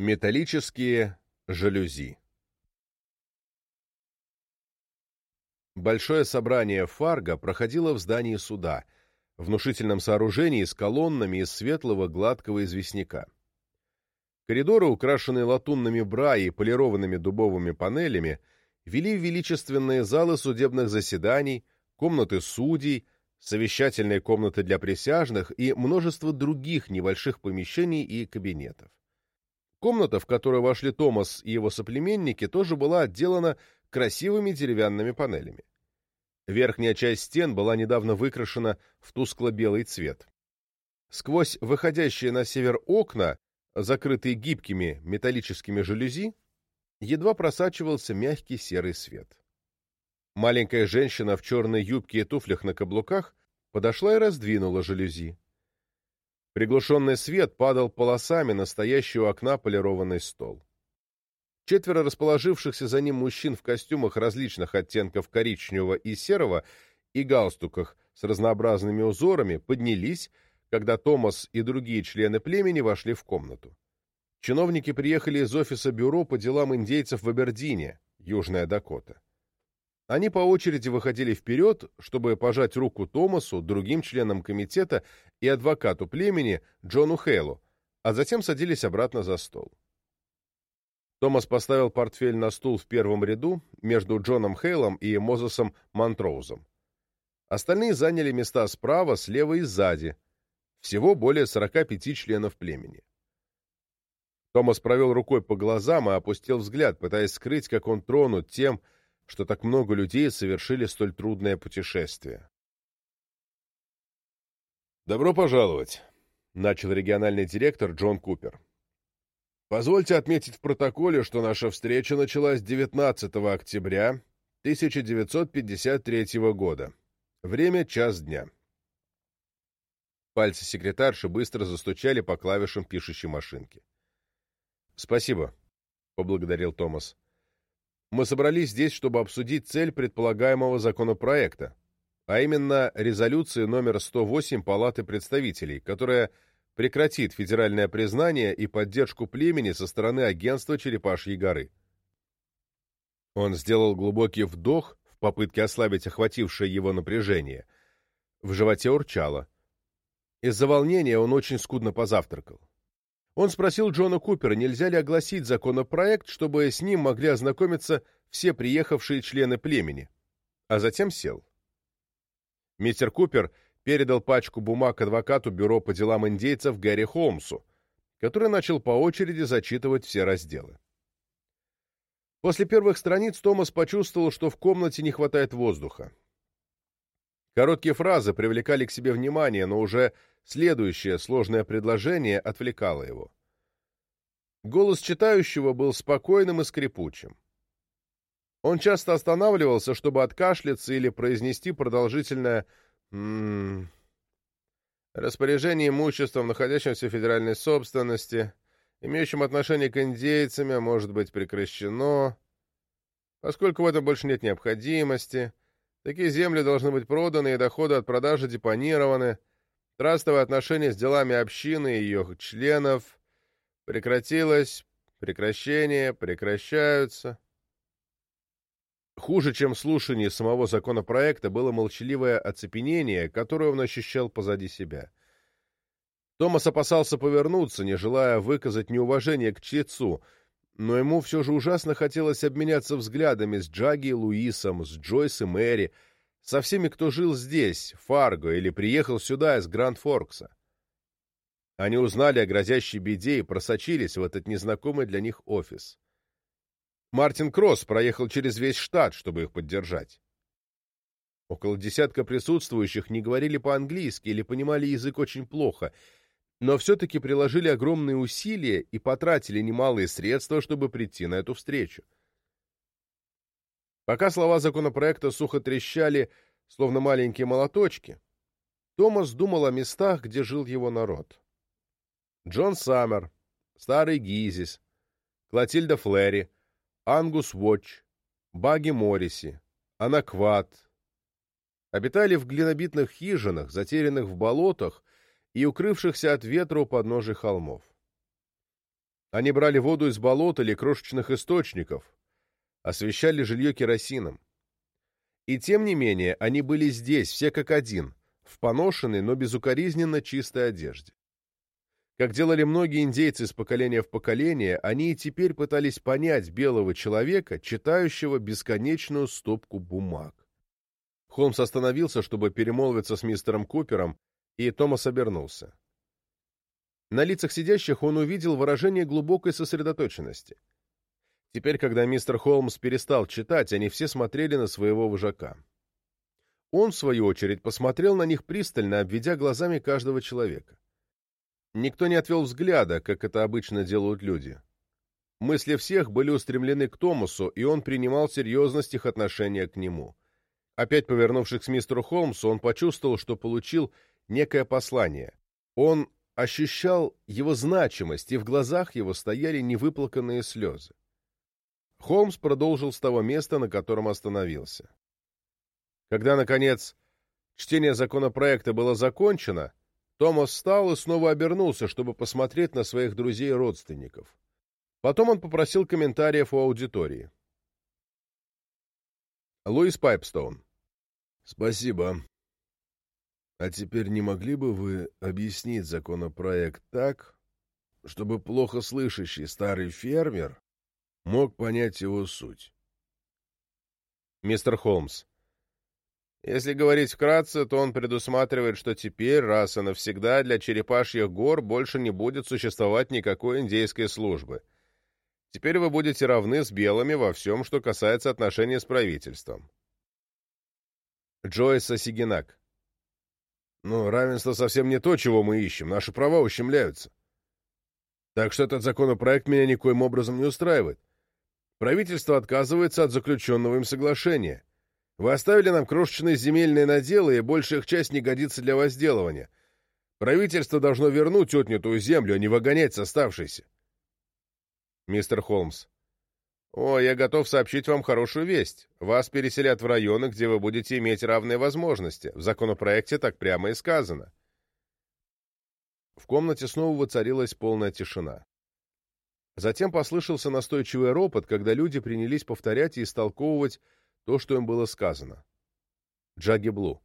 Металлические жалюзи Большое собрание Фарго проходило в здании суда, внушительном сооружении с колоннами из светлого гладкого известняка. Коридоры, украшенные латунными бра и полированными дубовыми панелями, вели в величественные залы судебных заседаний, комнаты судей, совещательные комнаты для присяжных и множество других небольших помещений и кабинетов. Комната, в которую вошли Томас и его соплеменники, тоже была отделана красивыми деревянными панелями. Верхняя часть стен была недавно выкрашена в тускло-белый цвет. Сквозь выходящие на север окна, закрытые гибкими металлическими жалюзи, едва просачивался мягкий серый свет. Маленькая женщина в черной юбке и туфлях на каблуках подошла и раздвинула жалюзи. Приглушенный свет падал полосами на стоящий у окна полированный стол. Четверо расположившихся за ним мужчин в костюмах различных оттенков коричневого и серого и галстуках с разнообразными узорами поднялись, когда Томас и другие члены племени вошли в комнату. Чиновники приехали из офиса бюро по делам индейцев в Абердине, Южная Дакота. Они по очереди выходили вперед, чтобы пожать руку Томасу, другим членам комитета и адвокату племени Джону Хейлу, а затем садились обратно за стол. Томас поставил портфель на стул в первом ряду между Джоном Хейлом и Мозесом Монтроузом. Остальные заняли места справа, слева и сзади. Всего более 45 членов племени. Томас провел рукой по глазам и опустил взгляд, пытаясь скрыть, как он тронут тем, что так много людей совершили столь трудное путешествие. «Добро пожаловать», — начал региональный директор Джон Купер. «Позвольте отметить в протоколе, что наша встреча началась 19 октября 1953 года. Время — час дня». Пальцы секретарши быстро застучали по клавишам пишущей машинки. «Спасибо», — поблагодарил Томас. «Мы собрались здесь, чтобы обсудить цель предполагаемого законопроекта, а именно резолюции номер 108 Палаты представителей, которая прекратит федеральное признание и поддержку племени со стороны агентства Черепашьей горы». Он сделал глубокий вдох в попытке ослабить охватившее его напряжение. В животе урчало. Из-за волнения он очень скудно позавтракал. Он спросил Джона Купера, нельзя ли огласить законопроект, чтобы с ним могли ознакомиться все приехавшие члены племени, а затем сел. Мистер Купер передал пачку бумаг адвокату Бюро по делам индейцев Гэри Холмсу, который начал по очереди зачитывать все разделы. После первых страниц Томас почувствовал, что в комнате не хватает воздуха. Короткие фразы привлекали к себе внимание, но уже следующее сложное предложение отвлекало его. Голос читающего был спокойным и скрипучим. Он часто останавливался, чтобы откашляться или произнести продолжительное «м-м-м». Распоряжение имуществом, находящимся в федеральной собственности, имеющим отношение к индейцам, может быть прекращено, поскольку в этом больше нет необходимости — Такие земли должны быть проданы, и доходы от продажи депонированы. Трастовые отношения с делами общины и ее членов прекратилось, прекращение, прекращаются. Хуже, чем слушание самого законопроекта, было молчаливое оцепенение, которое он ощущал позади себя. Томас опасался повернуться, не желая выказать неуважение к чтецу, но ему все же ужасно хотелось обменяться взглядами с Джаги Луисом, с Джойс и Мэри, со всеми, кто жил здесь, в Фарго, или приехал сюда из Гранд-Форкса. Они узнали о грозящей беде и просочились в этот незнакомый для них офис. Мартин Кросс проехал через весь штат, чтобы их поддержать. Около десятка присутствующих не говорили по-английски или понимали язык очень плохо — но все-таки приложили огромные усилия и потратили немалые средства, чтобы прийти на эту встречу. Пока слова законопроекта сухо трещали, словно маленькие молоточки, Томас думал о местах, где жил его народ. Джон Саммер, Старый Гизис, Клотильда Флэри, Ангус Уотч, Баги Морриси, Анакват. Обитали в глинобитных хижинах, затерянных в болотах, и укрывшихся от ветра у подножия холмов. Они брали воду из болот или крошечных источников, освещали жилье керосином. И тем не менее, они были здесь, все как один, в поношенной, но безукоризненно чистой одежде. Как делали многие индейцы из поколения в поколение, они и теперь пытались понять белого человека, читающего бесконечную стопку бумаг. Холмс остановился, чтобы перемолвиться с мистером Купером, и Томас обернулся. На лицах сидящих он увидел выражение глубокой сосредоточенности. Теперь, когда мистер Холмс перестал читать, они все смотрели на своего вожака. Он, в свою очередь, посмотрел на них пристально, обведя глазами каждого человека. Никто не отвел взгляда, как это обычно делают люди. Мысли всех были устремлены к Томасу, и он принимал серьезность их отношения к нему. Опять повернувшись к мистеру Холмсу, он почувствовал, что получил некое послание. Он ощущал его значимость, и в глазах его стояли невыплаканные слезы. Холмс продолжил с того места, на котором остановился. Когда, наконец, чтение законопроекта было закончено, Томас встал и снова обернулся, чтобы посмотреть на своих друзей и родственников. Потом он попросил комментариев у аудитории. Луис Пайпстоун. «Спасибо. А теперь не могли бы вы объяснить законопроект так, чтобы плохо слышащий старый фермер мог понять его суть? Мистер Холмс, если говорить вкратце, то он предусматривает, что теперь, раз и навсегда, для черепашьих гор больше не будет существовать никакой индейской службы. Теперь вы будете равны с белыми во всем, что касается отношений с правительством. Джойс Сигинак но равенство совсем не то, чего мы ищем. Наши права ущемляются. Так что этот законопроект меня никоим образом не устраивает. Правительство отказывается от заключенного им соглашения. Вы оставили нам крошечные земельные наделы, и большая их часть не годится для возделывания. Правительство должно вернуть отнятую землю, а не выгонять с оставшейся. Мистер Холмс, «О, я готов сообщить вам хорошую весть. Вас переселят в районы, где вы будете иметь равные возможности. В законопроекте так прямо и сказано». В комнате снова воцарилась полная тишина. Затем послышался настойчивый ропот, когда люди принялись повторять и истолковывать то, что им было сказано. Джаги Блу.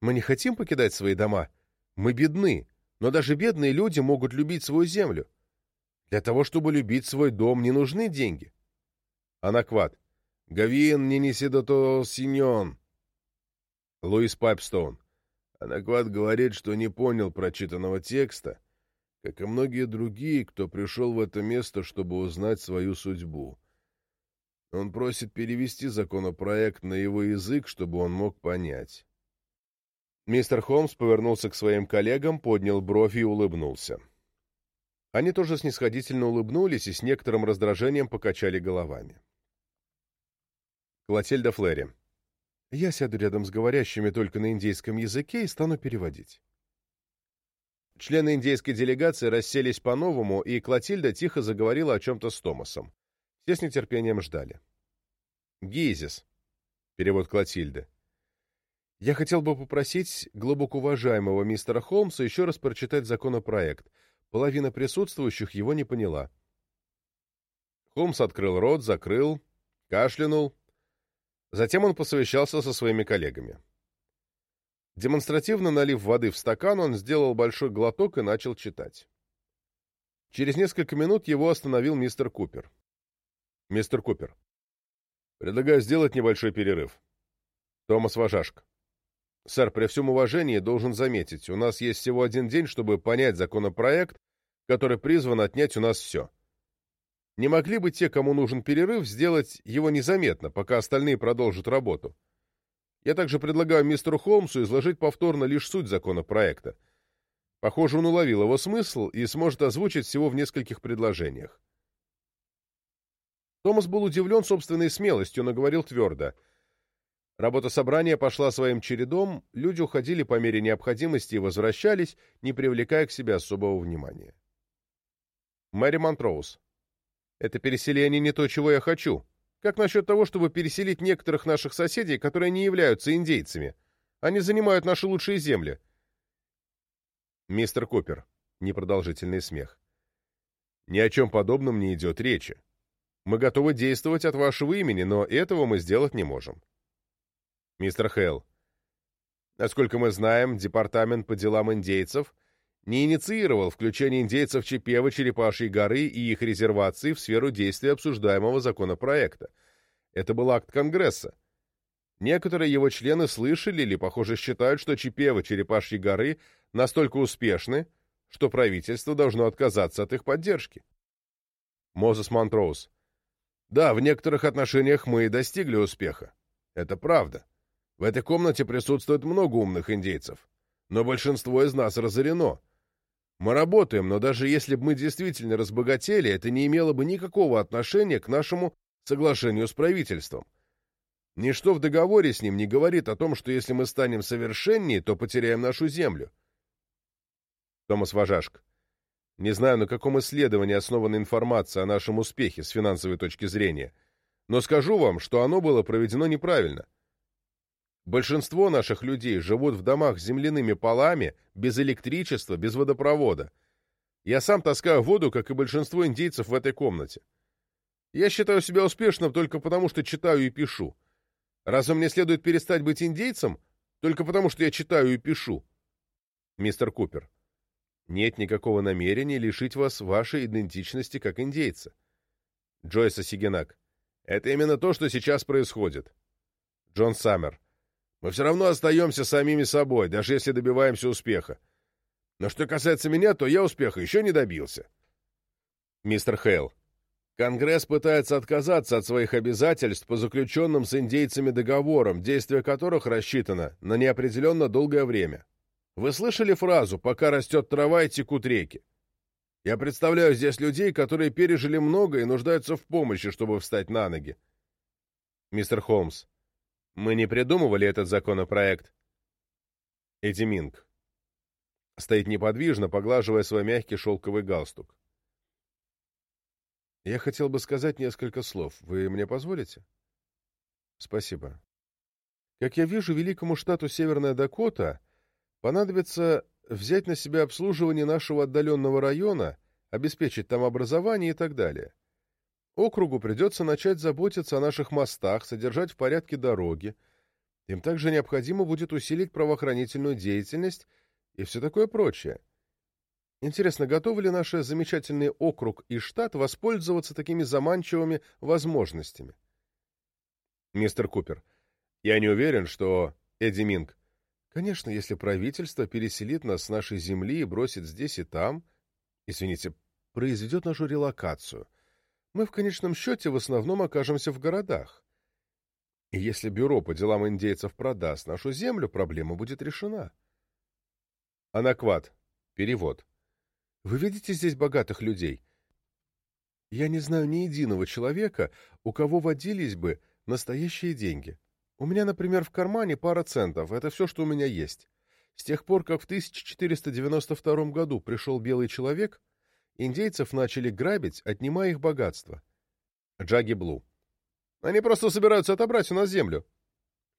«Мы не хотим покидать свои дома. Мы бедны, но даже бедные люди могут любить свою землю. Для того, чтобы любить свой дом, не нужны деньги». Анакват. Гавин не несидото синьон. Луис Пайпстоун. Анакват говорит, что не понял прочитанного текста, как и многие другие, кто пришел в это место, чтобы узнать свою судьбу. Он просит перевести законопроект на его язык, чтобы он мог понять. Мистер Холмс повернулся к своим коллегам, поднял бровь и улыбнулся. Они тоже снисходительно улыбнулись и с некоторым раздражением покачали головами. Клотильда Флэри. Я сяду рядом с говорящими только на индейском языке и стану переводить. Члены индейской делегации расселись по-новому, и Клотильда тихо заговорила о чем-то с Томасом. Все с нетерпением ждали. «Гизис», — перевод Клотильды. «Я хотел бы попросить глубоко уважаемого мистера Холмса еще раз прочитать законопроект. Половина присутствующих его не поняла». Холмс открыл рот, закрыл, кашлянул, Затем он посовещался со своими коллегами. Демонстративно налив воды в стакан, он сделал большой глоток и начал читать. Через несколько минут его остановил мистер Купер. «Мистер Купер, предлагаю сделать небольшой перерыв. Томас Важашк. Сэр, при всем уважении должен заметить, у нас есть всего один день, чтобы понять законопроект, который призван отнять у нас все. Не могли бы те, кому нужен перерыв, сделать его незаметно, пока остальные продолжат работу? Я также предлагаю мистеру Холмсу изложить повторно лишь суть законопроекта. Похоже, он уловил его смысл и сможет озвучить всего в нескольких предложениях. Томас был удивлен собственной смелостью, но говорил твердо. Работа собрания пошла своим чередом, люди уходили по мере необходимости и возвращались, не привлекая к себе особого внимания. Мэри Монтроуз. Это переселение не то, чего я хочу. Как насчет того, чтобы переселить некоторых наших соседей, которые не являются индейцами? Они занимают наши лучшие земли. Мистер Купер. Непродолжительный смех. Ни о чем подобном не идет речи. Мы готовы действовать от вашего имени, но этого мы сделать не можем. Мистер Хейл, насколько мы знаем, Департамент по делам индейцев не инициировал включение индейцев Чепева, Черепашьей горы и их резервации в сферу действия обсуждаемого законопроекта. Это был акт Конгресса. Некоторые его члены слышали или, похоже, считают, что Чепева, Черепашьи горы настолько успешны, что правительство должно отказаться от их поддержки. Мозес Монтроуз. Да, в некоторых отношениях мы и достигли успеха. Это правда. В этой комнате присутствует много умных индейцев. Но большинство из нас разорено. Мы работаем, но даже если бы мы действительно разбогатели, это не имело бы никакого отношения к нашему соглашению с правительством. Ничто в договоре с ним не говорит о том, что если мы станем совершеннее, то потеряем нашу землю. Томас Важашк. Не знаю, на каком исследовании основана информация о нашем успехе с финансовой точки зрения, но скажу вам, что оно было проведено неправильно. Большинство наших людей живут в домах с земляными полами, без электричества, без водопровода. Я сам таскаю воду, как и большинство индейцев в этой комнате. Я считаю себя успешным только потому, что читаю и пишу. Разве мне следует перестать быть индейцем только потому, что я читаю и пишу? Мистер Купер. Нет никакого намерения лишить вас вашей идентичности как индейца. Джойса Сигенак. Это именно то, что сейчас происходит. Джон Саммер. Мы все равно остаемся самими собой, даже если добиваемся успеха. Но что касается меня, то я успеха еще не добился. Мистер Хейл. Конгресс пытается отказаться от своих обязательств по заключенным с индейцами договорам, действие которых рассчитано на неопределенно долгое время. Вы слышали фразу «пока растет трава и текут реки»? Я представляю здесь людей, которые пережили много и нуждаются в помощи, чтобы встать на ноги. Мистер Холмс, мы не придумывали этот законопроект. Эдди. Стоит неподвижно, поглаживая свой мягкий шелковый галстук. Я хотел бы сказать несколько слов. Вы мне позволите? Спасибо. Как я вижу, великому штату Северная Дакота Понадобится взять на себя обслуживание нашего отдаленного района, обеспечить там образование и так далее. Округу придется начать заботиться о наших мостах, содержать в порядке дороги. Им также необходимо будет усилить правоохранительную деятельность и все такое прочее. Интересно, готовы ли наши замечательный округ и штат воспользоваться такими заманчивыми возможностями? Мистер Купер, я не уверен, что Эдди Минг Конечно, если правительство переселит нас с нашей земли и бросит здесь и там, извините, произведет нашу релокацию, мы в конечном счете в основном окажемся в городах. И если бюро по делам индейцев продаст нашу землю, проблема будет решена. Анакват. Перевод. Вы видите здесь богатых людей? Я не знаю ни единого человека, у кого водились бы настоящие деньги. У меня, например, в кармане пара центов. Это все, что у меня есть. С тех пор, как в 1492 году пришел белый человек, индейцев начали грабить, отнимая их богатство. Джаги Блу. Они просто собираются отобрать у нас землю.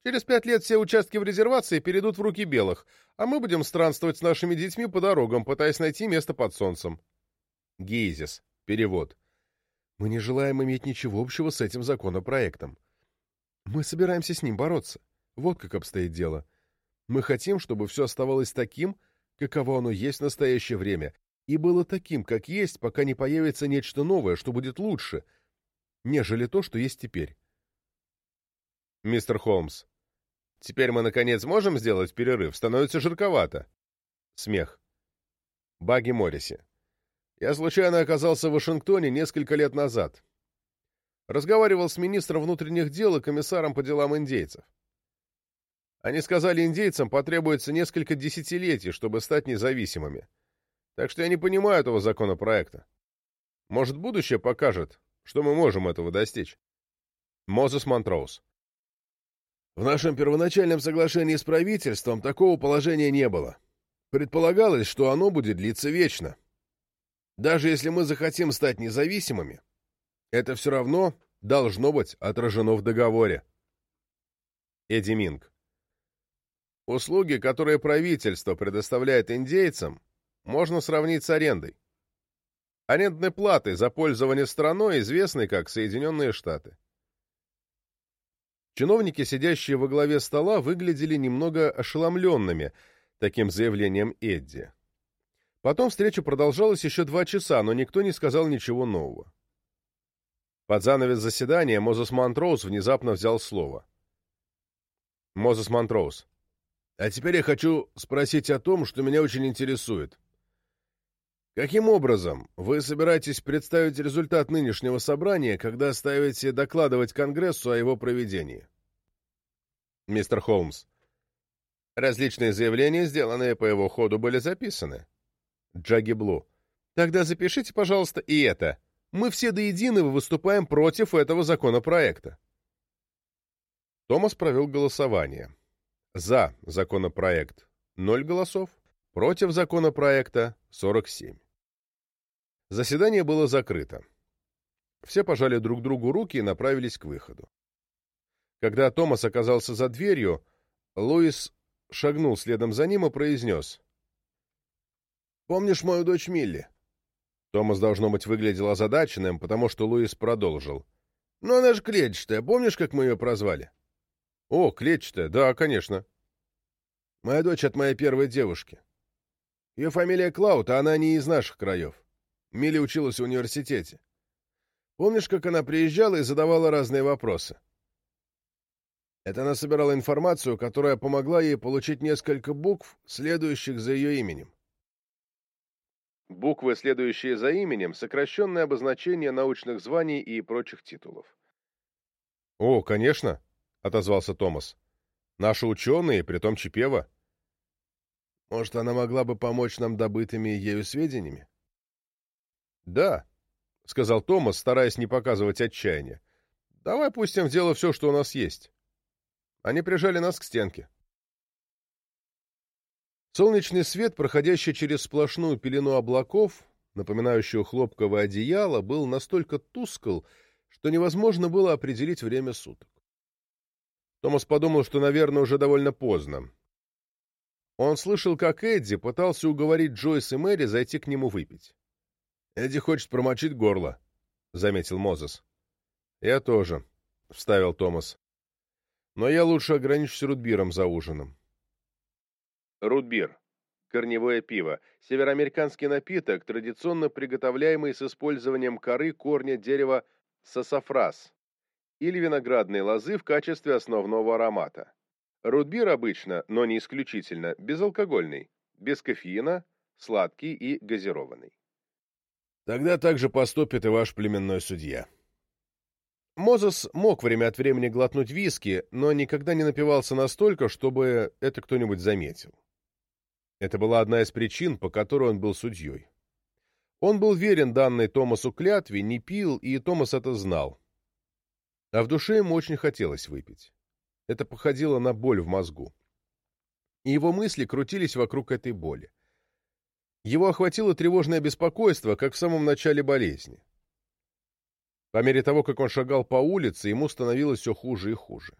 Через пять лет все участки в резервации перейдут в руки белых, а мы будем странствовать с нашими детьми по дорогам, пытаясь найти место под солнцем. Гейзис. Перевод. Мы не желаем иметь ничего общего с этим законопроектом. Мы собираемся с ним бороться. Вот как обстоит дело. Мы хотим, чтобы все оставалось таким, каково оно есть в настоящее время, и было таким, как есть, пока не появится нечто новое, что будет лучше, нежели то, что есть теперь. Мистер Холмс, теперь мы, наконец, можем сделать перерыв? Становится жарковато. Смех. Баги Морриси. Я случайно оказался в Вашингтоне несколько лет назад. Разговаривал с министром внутренних дел и комиссаром по делам индейцев. Они сказали, индейцам потребуется несколько десятилетий, чтобы стать независимыми. Так что я не понимаю этого законопроекта. Может, будущее покажет, что мы можем этого достичь. Мозес Монтроуз. В нашем первоначальном соглашении с правительством такого положения не было. Предполагалось, что оно будет длиться вечно. Даже если мы захотим стать независимыми, это все равно должно быть отражено в договоре. Эдди Минг. Услуги, которые правительство предоставляет индейцам, можно сравнить с арендой. арендной платы за пользование страной, известной как Соединенные Штаты. Чиновники, сидящие во главе стола, выглядели немного ошеломленными таким заявлением Эдди. Потом встреча продолжалась еще два часа, но никто не сказал ничего нового. Под занавес заседания Мозес Монтроуз внезапно взял слово. Мозес Монтроуз. А теперь я хочу спросить о том, что меня очень интересует. Каким образом вы собираетесь представить результат нынешнего собрания, когда ставите докладывать Конгрессу о его проведении? Мистер Холмс. Различные заявления, сделанные по его ходу, были записаны. Джаги Блу. Тогда запишите, пожалуйста, и это. Мы все до единого выступаем против этого законопроекта. Томас провел голосование. За законопроект – 0 голосов, против законопроекта – 47. Заседание было закрыто. Все пожали друг другу руки и направились к выходу. Когда Томас оказался за дверью, Луис шагнул следом за ним и произнес. «Помнишь мою дочь Милли?» Томас, должно быть, выглядел озадаченным, потому что Луис продолжил. «Ну, она же клетчатая. Помнишь, как мы ее прозвали?» «О, клетчатая. Да, конечно». «Моя дочь от моей первой девушки. Ее фамилия Клаут, а она не из наших краев. Милли училась в университете. Помнишь, как она приезжала и задавала разные вопросы?» Это она собирала информацию, которая помогла ей получить несколько букв, следующих за ее именем. Буквы, следующие за именем, сокращенное обозначение научных званий и прочих титулов. «О, конечно», — отозвался Томас. «Наши ученые, притом Чипева». «Может, она могла бы помочь нам добытыми ею сведениями?» «Да», — сказал Томас, стараясь не показывать отчаяния. «Давай пустим в дело все, что у нас есть». Они прижали нас к стенке. Солнечный свет, проходящий через сплошную пелену облаков, напоминающую хлопковое одеяло, был настолько тускл, что невозможно было определить время суток. Томас подумал, что, наверное, уже довольно поздно. Он слышал, как Эдди пытался уговорить Джойс и Мэри зайти к нему выпить. «Эдди хочет промочить горло», — заметил Мозес. «Я тоже», — вставил Томас. «Но я лучше ограничусь рудбиром за ужином». Рудбир. Корневое пиво. Североамериканский напиток, традиционно приготовляемый с использованием коры корня дерева сасафрас или виноградной лозы в качестве основного аромата. Рудбир обычно, но не исключительно, безалкогольный, без кофеина, сладкий и газированный. Тогда также поступит и ваш племенной судья. Мозес мог время от времени глотнуть виски, но никогда не напивался настолько, чтобы это кто-нибудь заметил. Это была одна из причин, по которой он был судьей. Он был верен данной Томасу клятве, не пил, и Томас это знал. А в душе ему очень хотелось выпить. Это походило на боль в мозгу. И его мысли крутились вокруг этой боли. Его охватило тревожное беспокойство, как в самом начале болезни. По мере того, как он шагал по улице, ему становилось все хуже и хуже.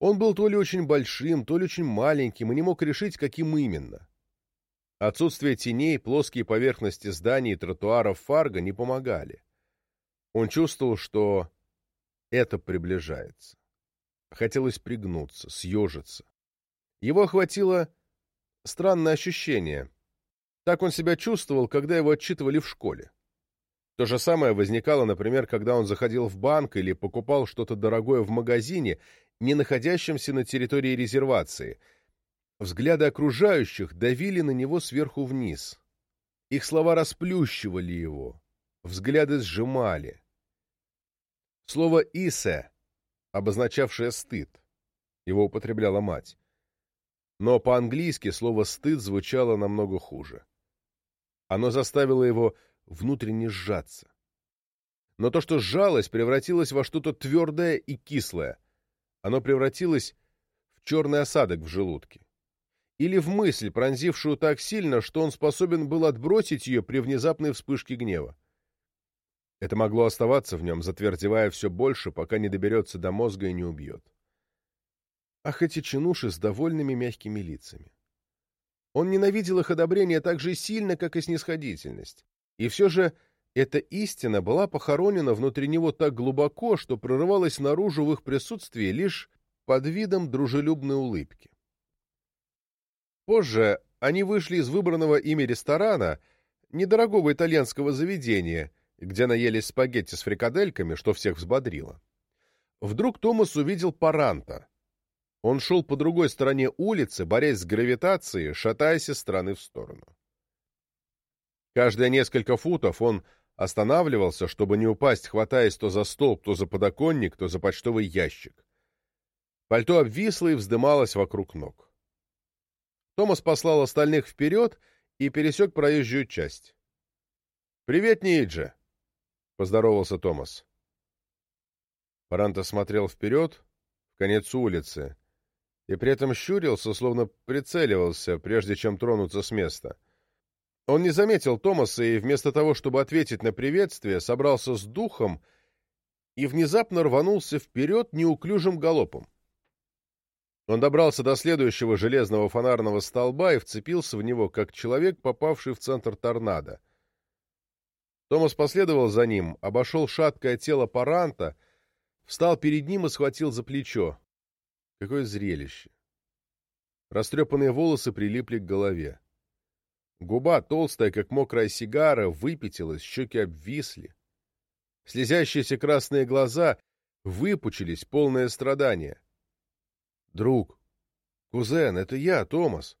Он был то ли очень большим, то ли очень маленьким и не мог решить, каким именно. Отсутствие теней, плоские поверхности зданий и тротуаров Фарго не помогали. Он чувствовал, что это приближается. Хотелось пригнуться, съежиться. Его охватило странное ощущение. Так он себя чувствовал, когда его отчитывали в школе. То же самое возникало, например, когда он заходил в банк или покупал что-то дорогое в магазине, не находящемся на территории резервации. Взгляды окружающих давили на него сверху вниз. Их слова расплющивали его, взгляды сжимали. Слово «исе», обозначавшее стыд, его употребляла мать. Но по-английски слово «стыд» звучало намного хуже. Оно заставило его внутренне сжаться. Но то, что сжалось, превратилось во что-то твердое и кислое. Оно превратилось в черный осадок в желудке. Или в мысль, пронзившую так сильно, что он способен был отбросить ее при внезапной вспышке гнева. Это могло оставаться в нем, затвердевая все больше, пока не доберется до мозга и не убьет. Ах, эти чинуши с довольными мягкими лицами! Он ненавидел их одобрение так же сильно, как и снисходительность. И все же эта истина была похоронена внутри него так глубоко, что прорывалась наружу в их присутствии лишь под видом дружелюбной улыбки. Позже они вышли из выбранного ими ресторана, недорогого итальянского заведения, где наелись спагетти с фрикадельками, что всех взбодрило. Вдруг Томас увидел Паранта. Он шел по другой стороне улицы, борясь с гравитацией, шатаясь из стороны в сторону. Каждые несколько футов он останавливался, чтобы не упасть, хватаясь то за столб, то за подоконник, то за почтовый ящик. Пальто обвисло и вздымалось вокруг ног. Томас послал остальных вперед и пересек проезжую часть. «Привет, Ниджи!» — поздоровался Томас. Паранта смотрел вперед, в конец улицы, и при этом щурился, словно прицеливался, прежде чем тронуться с места. Он не заметил Томаса и вместо того, чтобы ответить на приветствие, собрался с духом и внезапно рванулся вперед неуклюжим галопом. Он добрался до следующего железного фонарного столба и вцепился в него, как человек, попавший в центр торнадо. Томас последовал за ним, обошел шаткое тело Паранта, встал перед ним и схватил за плечо. Какое зрелище! Растрепанные волосы прилипли к голове. Губа, толстая, как мокрая сигара, выпятилась, щеки обвисли. Слезящиеся красные глаза выпучились, полное страдания. «Друг! Кузен, это я, Томас!»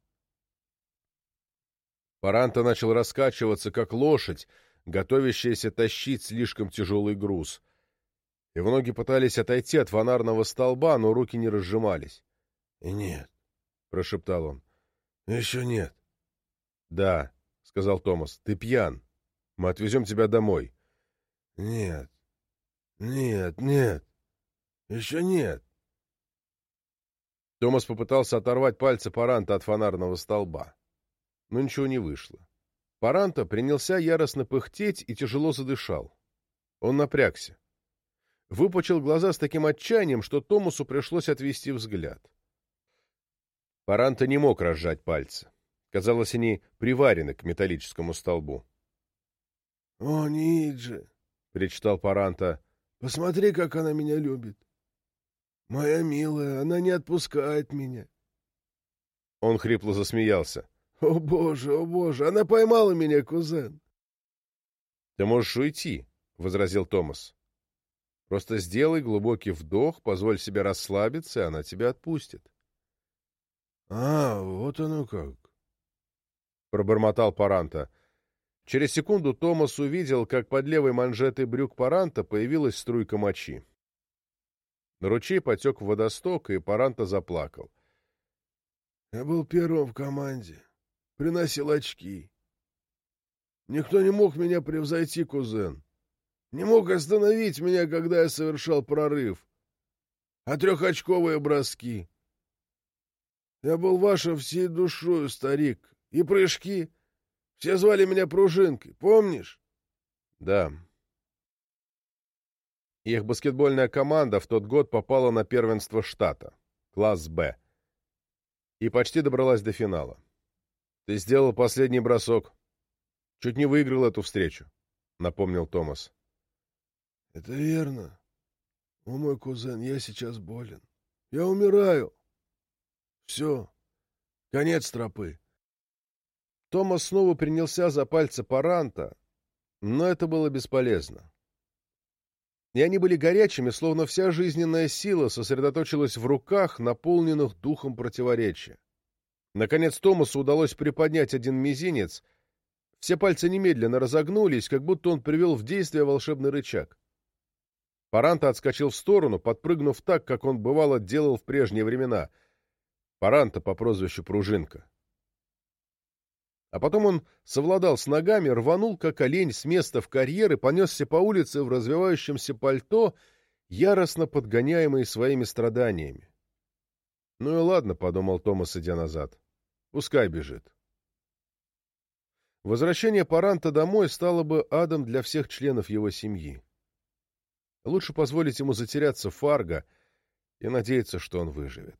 Паранта начал раскачиваться, как лошадь, готовящаяся тащить слишком тяжелый груз. Его ноги пытались отойти от фонарного столба, но руки не разжимались. «Нет», — прошептал он. «Еще нет». «Да», — сказал Томас, — «ты пьян. Мы отвезем тебя домой». «Нет, нет, нет, еще нет». Томас попытался оторвать пальцы Паранта от фонарного столба. Но ничего не вышло. Паранта принялся яростно пыхтеть и тяжело задышал. Он напрягся. Выпучил глаза с таким отчаянием, что Томасу пришлось отвести взгляд. Паранта не мог разжать пальцы. Казалось, они приварены к металлическому столбу. — О, Ниджи! — причитал Паранта. — Посмотри, как она меня любит. Моя милая, она не отпускает меня. Он хрипло засмеялся. О, боже, о, боже, она поймала меня, кузен. Ты можешь уйти, — возразил Томас. Просто сделай глубокий вдох, позволь себе расслабиться, и она тебя отпустит. — А, вот оно как! — пробормотал Паранта. Через секунду Томас увидел, как под левой манжетой брюк Паранта появилась струйка мочи. На ручей потек в водосток, и Паранта заплакал. Я был первым в команде. Приносил очки. Никто не мог меня превзойти, кузен. Не мог остановить меня, когда я совершал прорыв. А трехочковые броски. Я был вашим всей душою, старик. И прыжки. Все звали меня Пружинкой, помнишь? Да, их баскетбольная команда в тот год попала на первенство штата, класс «Б», и почти добралась до финала. Ты сделал последний бросок. Чуть не выиграл эту встречу, — напомнил Томас. — Это верно. О, мой кузен, я сейчас болен. Я умираю. Все. Конец тропы. Томас снова принялся за пальцы Паранта, но это было бесполезно и они были горячими, словно вся жизненная сила сосредоточилась в руках, наполненных духом противоречия. Наконец Томасу удалось приподнять один мизинец. Все пальцы немедленно разогнулись, как будто он привел в действие волшебный рычаг. Паранта отскочил в сторону, подпрыгнув так, как он бывало делал в прежние времена. Паранта по прозвищу Пружинка. А потом он совладал с ногами, рванул, как олень, с места в карьер и понесся по улице в развивающемся пальто, яростно подгоняемый своими страданиями. «Ну и ладно», — подумал Томас, идя назад. «Пускай бежит». Возвращение Паранта домой стало бы адом для всех членов его семьи. Лучше позволить ему затеряться в Фарго и надеяться, что он выживет.